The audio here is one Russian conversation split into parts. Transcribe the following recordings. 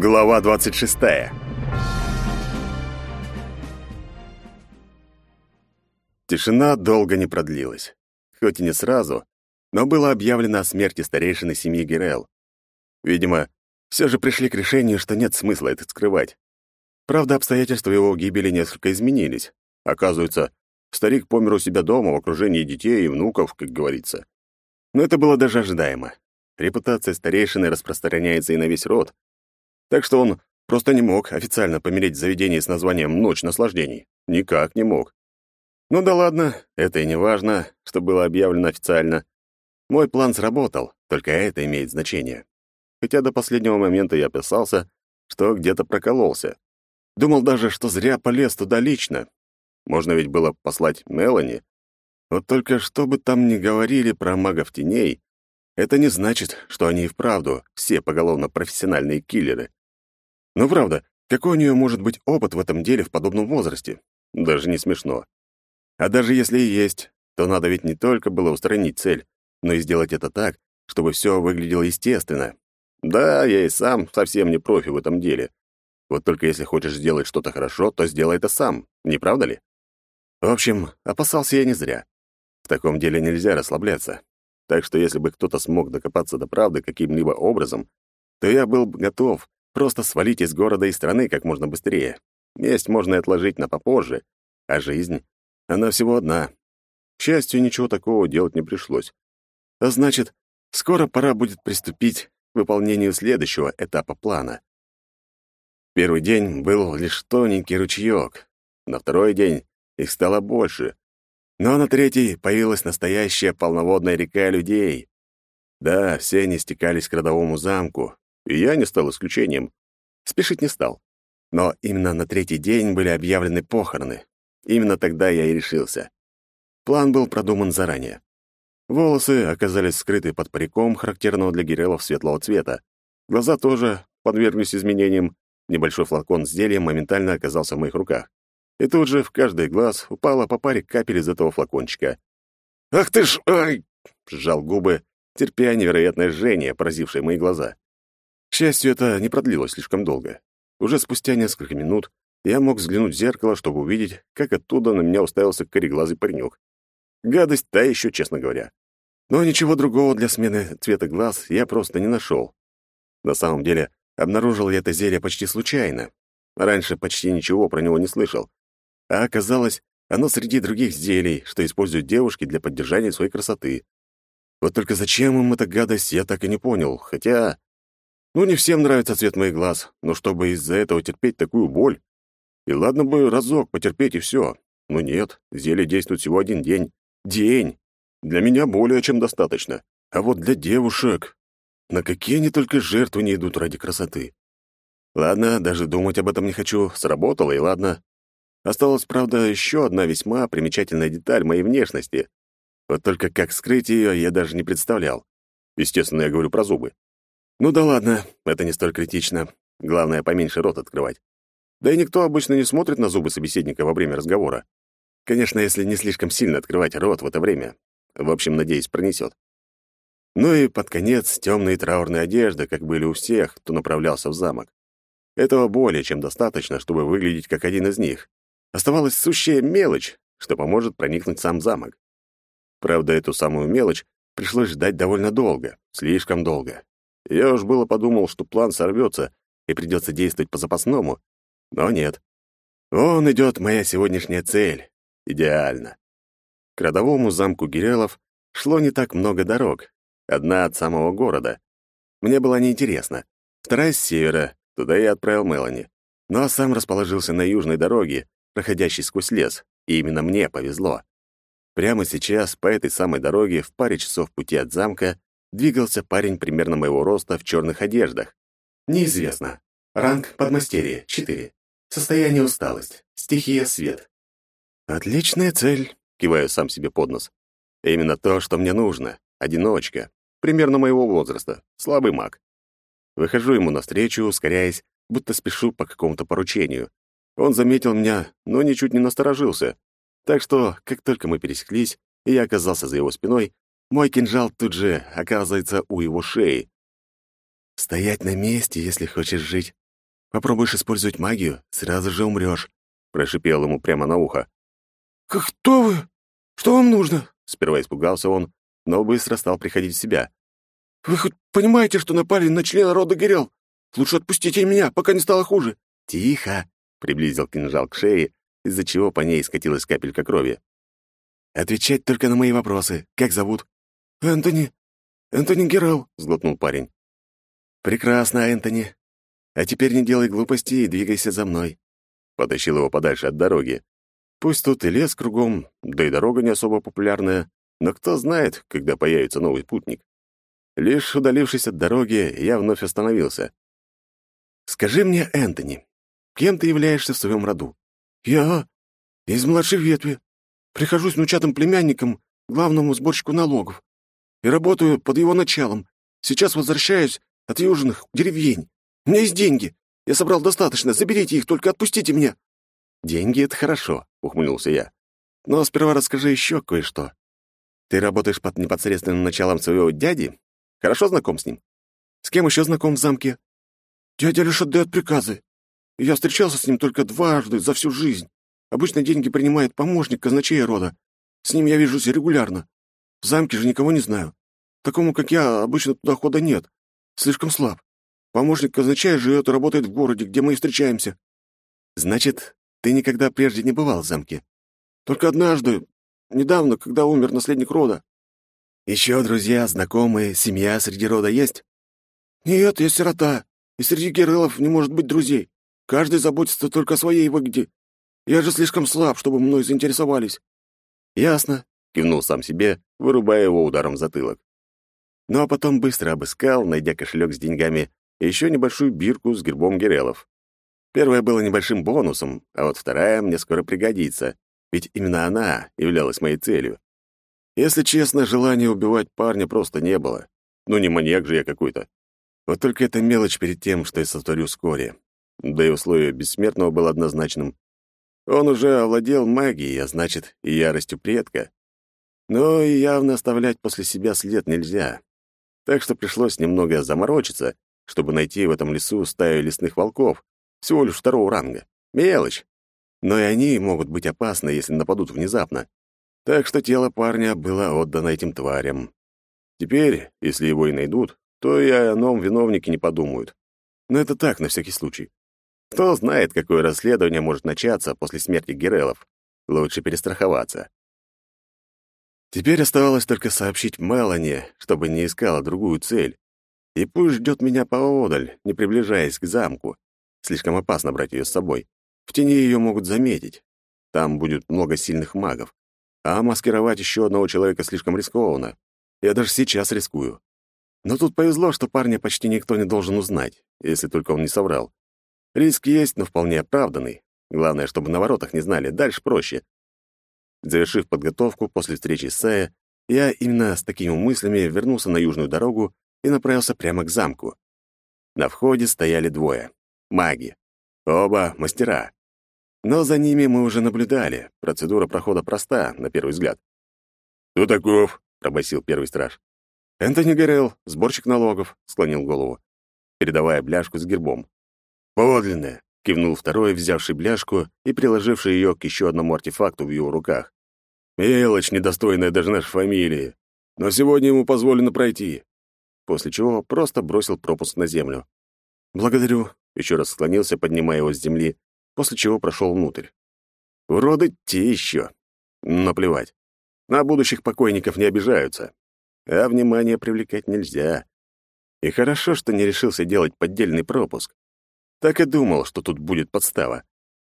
Глава 26. Тишина долго не продлилась. Хоть и не сразу, но было объявлено о смерти старейшины семьи Герел. Видимо, все же пришли к решению, что нет смысла это скрывать. Правда, обстоятельства его гибели несколько изменились. Оказывается, старик помер у себя дома в окружении детей и внуков, как говорится. Но это было даже ожидаемо. Репутация старейшины распространяется и на весь род. Так что он просто не мог официально помереть в заведении с названием «Ночь наслаждений». Никак не мог. Ну да ладно, это и не важно, что было объявлено официально. Мой план сработал, только это имеет значение. Хотя до последнего момента я опасался, что где-то прокололся. Думал даже, что зря полез туда лично. Можно ведь было послать Мелани. Вот только что бы там ни говорили про магов теней, это не значит, что они и вправду все поголовно профессиональные киллеры. Но правда, какой у нее может быть опыт в этом деле в подобном возрасте? Даже не смешно. А даже если и есть, то надо ведь не только было устранить цель, но и сделать это так, чтобы все выглядело естественно. Да, я и сам совсем не профи в этом деле. Вот только если хочешь сделать что-то хорошо, то сделай это сам, не правда ли? В общем, опасался я не зря. В таком деле нельзя расслабляться. Так что если бы кто-то смог докопаться до правды каким-либо образом, то я был бы готов просто свалить из города и страны как можно быстрее. Месть можно и отложить на попозже, а жизнь она всего одна. К счастью, ничего такого делать не пришлось. А значит, скоро пора будет приступить к выполнению следующего этапа плана. Первый день был лишь тоненький ручеек. На второй день их стало больше. Но на третий появилась настоящая полноводная река людей. Да, все они стекались к родовому замку, и я не стал исключением. Спешить не стал. Но именно на третий день были объявлены похороны. Именно тогда я и решился. План был продуман заранее. Волосы оказались скрыты под париком, характерного для гирелов светлого цвета. Глаза тоже подверглись изменениям. Небольшой флакон с зельем моментально оказался в моих руках. И тут же в каждый глаз упало по паре капель из этого флакончика. «Ах ты ж... Ай!» — сжал губы, терпя невероятное жжение, поразившее мои глаза. К счастью, это не продлилось слишком долго. Уже спустя несколько минут я мог взглянуть в зеркало, чтобы увидеть, как оттуда на меня уставился кореглазый паренек. Гадость та еще, честно говоря. Но ничего другого для смены цвета глаз я просто не нашел. На самом деле, обнаружил я это зелье почти случайно. Раньше почти ничего про него не слышал. А оказалось, оно среди других зелий, что используют девушки для поддержания своей красоты. Вот только зачем им эта гадость, я так и не понял. Хотя... Ну, не всем нравится цвет моих глаз, но чтобы из-за этого терпеть такую боль... И ладно бы разок потерпеть и все. Но нет, зелье действует всего один день. День! Для меня более чем достаточно. А вот для девушек... На какие они только жертвы не идут ради красоты. Ладно, даже думать об этом не хочу. Сработало, и ладно. Осталась, правда, еще одна весьма примечательная деталь моей внешности. Вот только как скрыть ее, я даже не представлял. Естественно, я говорю про зубы. Ну да ладно, это не столь критично. Главное, поменьше рот открывать. Да и никто обычно не смотрит на зубы собеседника во время разговора. Конечно, если не слишком сильно открывать рот в это время. В общем, надеюсь, пронесет. Ну и под конец темные траурные одежды, как были у всех, кто направлялся в замок. Этого более чем достаточно, чтобы выглядеть как один из них. Оставалась сущая мелочь, что поможет проникнуть сам замок. Правда, эту самую мелочь пришлось ждать довольно долго, слишком долго. Я уж было подумал, что план сорвется и придется действовать по запасному, но нет. Вон идет моя сегодняшняя цель. Идеально. К родовому замку Гирелов шло не так много дорог. Одна от самого города. Мне было неинтересно. Вторая с севера, туда я отправил Мелани. Ну а сам расположился на южной дороге, проходящей сквозь лес, и именно мне повезло. Прямо сейчас по этой самой дороге в паре часов пути от замка двигался парень примерно моего роста в черных одеждах. Неизвестно. Ранг подмастерье 4. Состояние усталость. Стихия свет. Отличная цель, киваю сам себе под нос. Именно то, что мне нужно. Одиночка. Примерно моего возраста. Слабый маг. Выхожу ему навстречу, ускоряясь, будто спешу по какому-то поручению. Он заметил меня, но ничуть не насторожился. Так что, как только мы пересеклись, и я оказался за его спиной, мой кинжал тут же оказывается у его шеи. «Стоять на месте, если хочешь жить», Попробуешь использовать магию, сразу же умрёшь», — прошипел ему прямо на ухо. «Кто вы? Что вам нужно?» Сперва испугался он, но быстро стал приходить в себя. «Вы хоть понимаете, что напали на члена рода Герел? Лучше отпустите меня, пока не стало хуже». «Тихо!» — приблизил кинжал к шее, из-за чего по ней скатилась капелька крови. «Отвечать только на мои вопросы. Как зовут?» «Энтони. Энтони Герел», — сглотнул парень. «Прекрасно, Энтони. А теперь не делай глупости и двигайся за мной». Потащил его подальше от дороги. Пусть тут и лес кругом, да и дорога не особо популярная, но кто знает, когда появится новый путник. Лишь удалившись от дороги, я вновь остановился. «Скажи мне, Энтони, кем ты являешься в своем роду?» «Я из младшей ветви. Прихожусь внучатым племянником, главному сборщику налогов, и работаю под его началом. Сейчас возвращаюсь от южных деревень. У меня есть деньги. Я собрал достаточно. Заберите их, только отпустите меня». «Деньги — это хорошо», — ухмыльнулся я. «Но сперва расскажи еще кое-что. Ты работаешь под непосредственным началом своего дяди? Хорошо знаком с ним? С кем еще знаком в замке?» «Дядя лишь отдает приказы. Я встречался с ним только дважды за всю жизнь. Обычно деньги принимает помощник казначея рода. С ним я вижусь регулярно. В замке же никого не знаю. Такому, как я, обычно туда хода нет. Слишком слаб. Помощник казначея живет и работает в городе, где мы и встречаемся». «Значит, ты никогда прежде не бывал в замке?» «Только однажды, недавно, когда умер наследник рода». «Еще друзья, знакомые, семья среди рода есть?» «Нет, я сирота, и среди герелов не может быть друзей. Каждый заботится только о своей выгоде. Я же слишком слаб, чтобы мной заинтересовались». «Ясно», — кивнул сам себе, вырубая его ударом в затылок. Ну а потом быстро обыскал, найдя кошелек с деньгами и еще небольшую бирку с гербом Герелов. Первая была небольшим бонусом, а вот вторая мне скоро пригодится, ведь именно она являлась моей целью. Если честно, желания убивать парня просто не было. Ну, не маньяк же я какой-то. Вот только эта мелочь перед тем, что я сотворю вскоре. Да и условие бессмертного было однозначным. Он уже овладел магией, а значит, и яростью предка. Но и явно оставлять после себя след нельзя. Так что пришлось немного заморочиться, чтобы найти в этом лесу стаю лесных волков, всего лишь второго ранга. Мелочь. Но и они могут быть опасны, если нападут внезапно. Так что тело парня было отдано этим тварям. Теперь, если его и найдут, то и о новом виновнике не подумают. Но это так, на всякий случай. Кто знает, какое расследование может начаться после смерти Герелов. Лучше перестраховаться. Теперь оставалось только сообщить Мелани, чтобы не искала другую цель. И пусть ждет меня поодаль, не приближаясь к замку. Слишком опасно брать ее с собой. В тени ее могут заметить. Там будет много сильных магов. А маскировать еще одного человека слишком рискованно. Я даже сейчас рискую. Но тут повезло, что парня почти никто не должен узнать, если только он не соврал. Риск есть, но вполне оправданный. Главное, чтобы на воротах не знали, дальше проще. Завершив подготовку после встречи с Сая, я именно с такими мыслями вернулся на южную дорогу и направился прямо к замку. На входе стояли двое — маги. Оба — мастера. Но за ними мы уже наблюдали. Процедура прохода проста, на первый взгляд. «Кто таков?» — пробасил первый страж. «Энтони Горелл, сборщик налогов», — склонил голову, передавая бляшку с гербом. «Подлинная», — кивнул второй, взявший бляшку и приложивший ее к еще одному артефакту в его руках. «Мелочь, недостойная даже нашей фамилии. Но сегодня ему позволено пройти после чего просто бросил пропуск на землю. «Благодарю», — еще раз склонился, поднимая его с земли, после чего прошел внутрь. «Уроды те еще. Наплевать. На будущих покойников не обижаются. А внимание привлекать нельзя. И хорошо, что не решился делать поддельный пропуск. Так и думал, что тут будет подстава.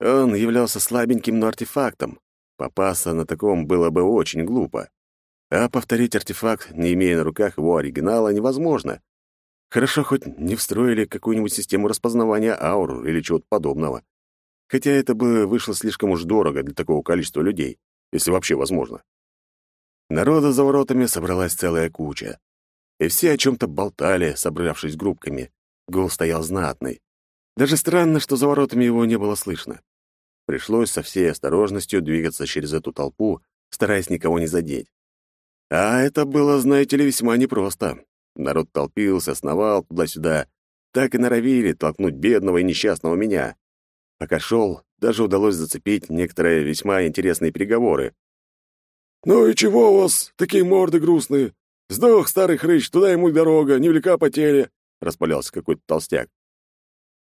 Он являлся слабеньким, но артефактом. Попасться на таком было бы очень глупо. А повторить артефакт, не имея на руках его оригинала, невозможно. Хорошо, хоть не встроили какую-нибудь систему распознавания аур или чего-то подобного. Хотя это бы вышло слишком уж дорого для такого количества людей, если вообще возможно. Народа за воротами собралась целая куча. И все о чем-то болтали, собравшись группками. Гул стоял знатный. Даже странно, что за воротами его не было слышно. Пришлось со всей осторожностью двигаться через эту толпу, стараясь никого не задеть. А это было, знаете ли, весьма непросто. Народ толпился, сновал туда-сюда. так и норовили толкнуть бедного и несчастного меня. Пока шел, даже удалось зацепить некоторые весьма интересные переговоры. «Ну и чего у вас такие морды грустные? Сдох старый хрыч, туда ему дорога, невелика потеря», — распалялся какой-то толстяк.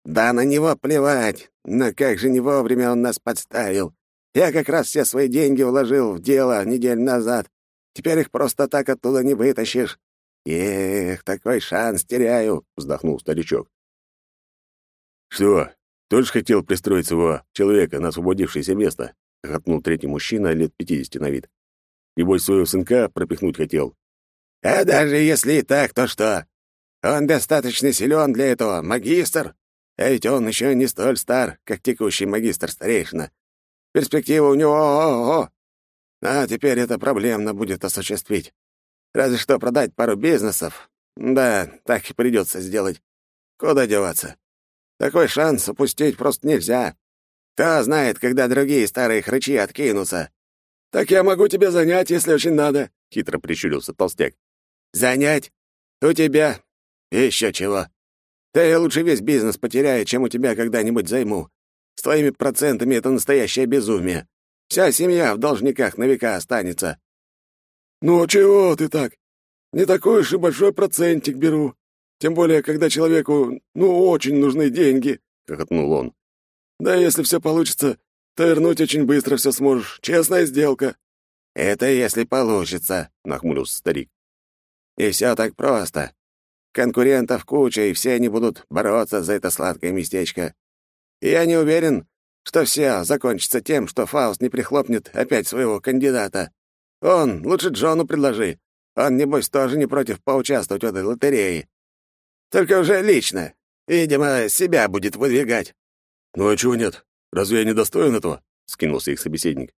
«Да на него плевать, но как же не вовремя он нас подставил. Я как раз все свои деньги вложил в дело неделю назад. Теперь их просто так оттуда не вытащишь. Эх, такой шанс теряю», — вздохнул старичок. «Что, тоже хотел пристроить своего человека на освободившееся место?» — хохотнул третий мужчина лет пятидесяти на вид. «Небось, своего сынка пропихнуть хотел». «А даже если и так, то что? Он достаточно силен для этого, магистр. А ведь он еще не столь стар, как текущий магистр-старейшина. Перспектива у него ого-го. А теперь это проблемно будет осуществить. Разве что продать пару бизнесов. Да, так и придется сделать. Куда деваться? Такой шанс упустить просто нельзя. Кто знает, когда другие старые хрычи откинутся. «Так я могу тебя занять, если очень надо», — хитро прищурился толстяк. «Занять? У тебя? Еще чего. Да я лучше весь бизнес потеряю, чем у тебя когда-нибудь займу. С твоими процентами это настоящее безумие. Вся семья в должниках на века останется». «Ну, чего ты так? Не такой уж и большой процентик беру. Тем более, когда человеку, ну, очень нужны деньги», — хохотнул он. «Да если все получится, то вернуть очень быстро все сможешь. Честная сделка». «Это если получится», — нахмурился старик. «И все так просто. Конкурентов куча, и все они будут бороться за это сладкое местечко. Я не уверен, что все закончится тем, что Фауст не прихлопнет опять своего кандидата. Он, лучше Джону предложи. Он, небось, тоже не против поучаствовать в этой лотерее. Только уже лично. Видимо, себя будет выдвигать». «Ну а чего нет? Разве я не достоин этого?» — скинулся их собеседник.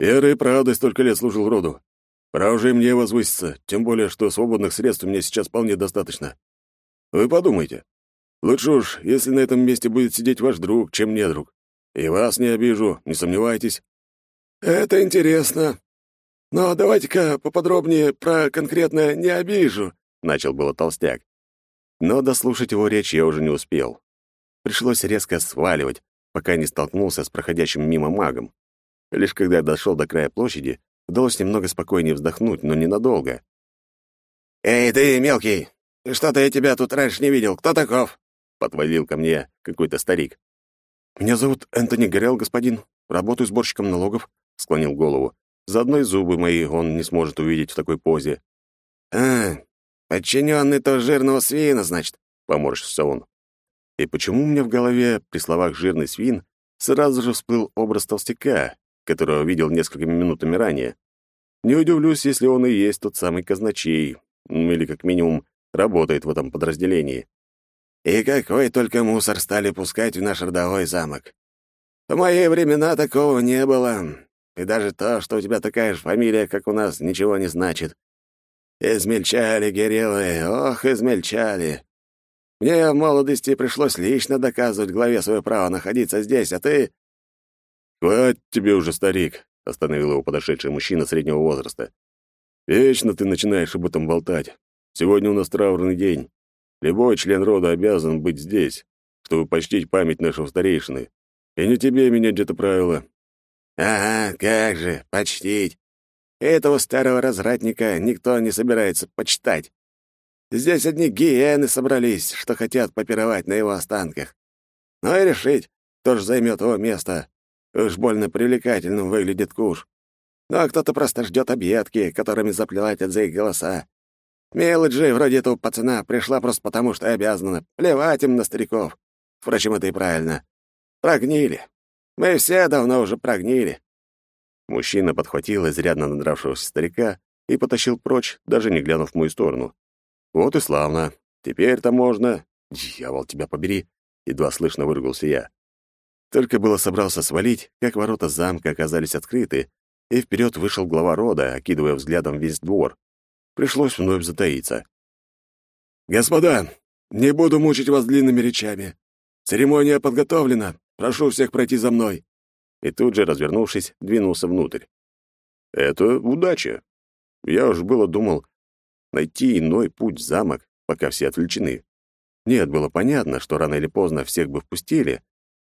«Верой и правдой столько лет служил роду. Пора уже и мне возвыситься, тем более, что свободных средств у меня сейчас вполне достаточно. Вы подумайте. Лучше уж, если на этом месте будет сидеть ваш друг, чем не друг. И вас не обижу, не сомневайтесь. Это интересно. Но давайте-ка поподробнее про конкретно «не обижу», — начал было толстяк. Но дослушать его речь я уже не успел. Пришлось резко сваливать, пока не столкнулся с проходящим мимо магом. Лишь когда дошел до края площади, Удалось немного спокойнее вздохнуть, но ненадолго. «Эй, ты, мелкий! Что-то я тебя тут раньше не видел. Кто таков?» Подвалил ко мне какой-то старик. «Меня зовут Энтони Горел, господин. Работаю сборщиком налогов», — склонил голову. «Заодно и зубы мои он не сможет увидеть в такой позе». «А, подчиненный то жирного свина, значит», — поморщился он. И почему у меня в голове при словах «жирный свин» сразу же всплыл образ толстяка, которого видел несколькими минутами ранее. Не удивлюсь, если он и есть тот самый казначей, ну или, как минимум, работает в этом подразделении. И какой только мусор стали пускать в наш родовой замок. В мои времена такого не было. И даже то, что у тебя такая же фамилия, как у нас, ничего не значит. Измельчали, Герилы, ох, измельчали. Мне в молодости пришлось лично доказывать главе свое право находиться здесь, а ты «Хватит тебе уже, старик», — остановил его подошедший мужчина среднего возраста. «Вечно ты начинаешь об этом болтать. Сегодня у нас траурный день. Любой член рода обязан быть здесь, чтобы почтить память нашего старейшины. И не тебе менять это правило». «Ага, как же, почтить. Этого старого развратника никто не собирается почитать. Здесь одни гиены собрались, что хотят попировать на его останках. Ну и решить, кто же займет его место. Уж больно привлекательным выглядит куш. Ну а кто-то просто ждет объедки, которыми заплевать за их голоса. Мелочь же, вроде этого пацана, пришла просто потому, что обязана. Плевать им на стариков. Впрочем, это и правильно. Прогнили. Мы все давно уже прогнили. Мужчина подхватил изрядно надравшегося старика и потащил прочь, даже не глянув в мою сторону. Вот и славно. Теперь-то можно. Дьявол, тебя побери. Едва слышно выругался я. Только было собрался свалить, как ворота замка оказались открыты, и вперед вышел глава рода, окидывая взглядом весь двор. Пришлось вновь затаиться. «Господа, не буду мучить вас длинными речами. Церемония подготовлена. Прошу всех пройти за мной». И тут же, развернувшись, двинулся внутрь. «Это удача. Я уж было думал найти иной путь в замок, пока все отвлечены. Нет, было понятно, что рано или поздно всех бы впустили.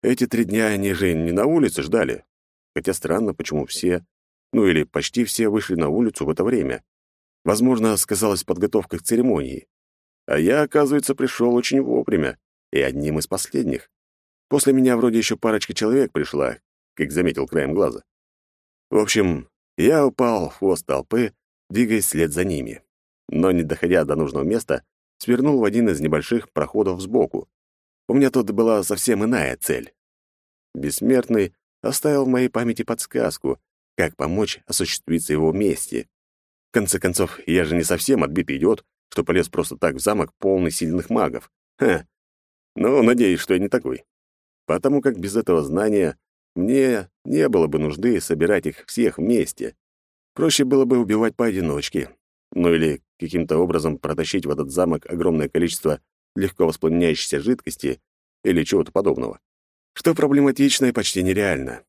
Эти три дня они же не на улице ждали. Хотя странно, почему все, ну или почти все вышли на улицу в это время. Возможно, сказалась подготовка к церемонии. А я, оказывается, пришел очень вовремя и одним из последних. После меня вроде еще парочка человек пришла, как заметил краем глаза. В общем, я упал в хвост толпы, двигаясь вслед за ними. Но, не доходя до нужного места, свернул в один из небольших проходов сбоку. У меня тут была совсем иная цель. Бессмертный оставил в моей памяти подсказку, как помочь осуществиться его мести. В конце концов, я же не совсем отбитый идиот, что полез просто так в замок, полный сильных магов. Ха. Ну, надеюсь, что я не такой. Потому как без этого знания мне не было бы нужды собирать их всех вместе. Проще было бы убивать поодиночке. Ну или каким-то образом протащить в этот замок огромное количество легко воспламеняющейся жидкости или чего-то подобного. Что проблематично и почти нереально.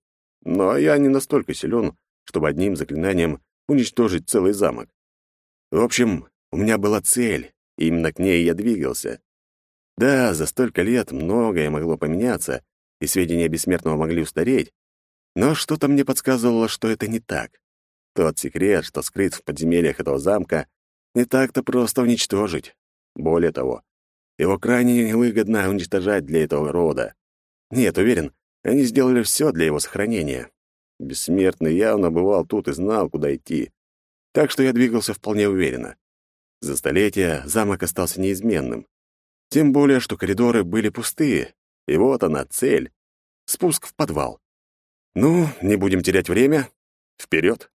Но я не настолько силен, чтобы одним заклинанием уничтожить целый замок. В общем, у меня была цель, и именно к ней я двигался. Да, за столько лет многое могло поменяться, и сведения бессмертного могли устареть, но что-то мне подсказывало, что это не так. Тот секрет, что скрыт в подземельях этого замка, не так-то просто уничтожить. Более того, его крайне невыгодно уничтожать для этого рода. Нет, уверен, они сделали все для его сохранения. Бессмертный явно бывал тут и знал, куда идти. Так что я двигался вполне уверенно. За столетия замок остался неизменным. Тем более, что коридоры были пустые. И вот она, цель. Спуск в подвал. Ну, не будем терять время. Вперед!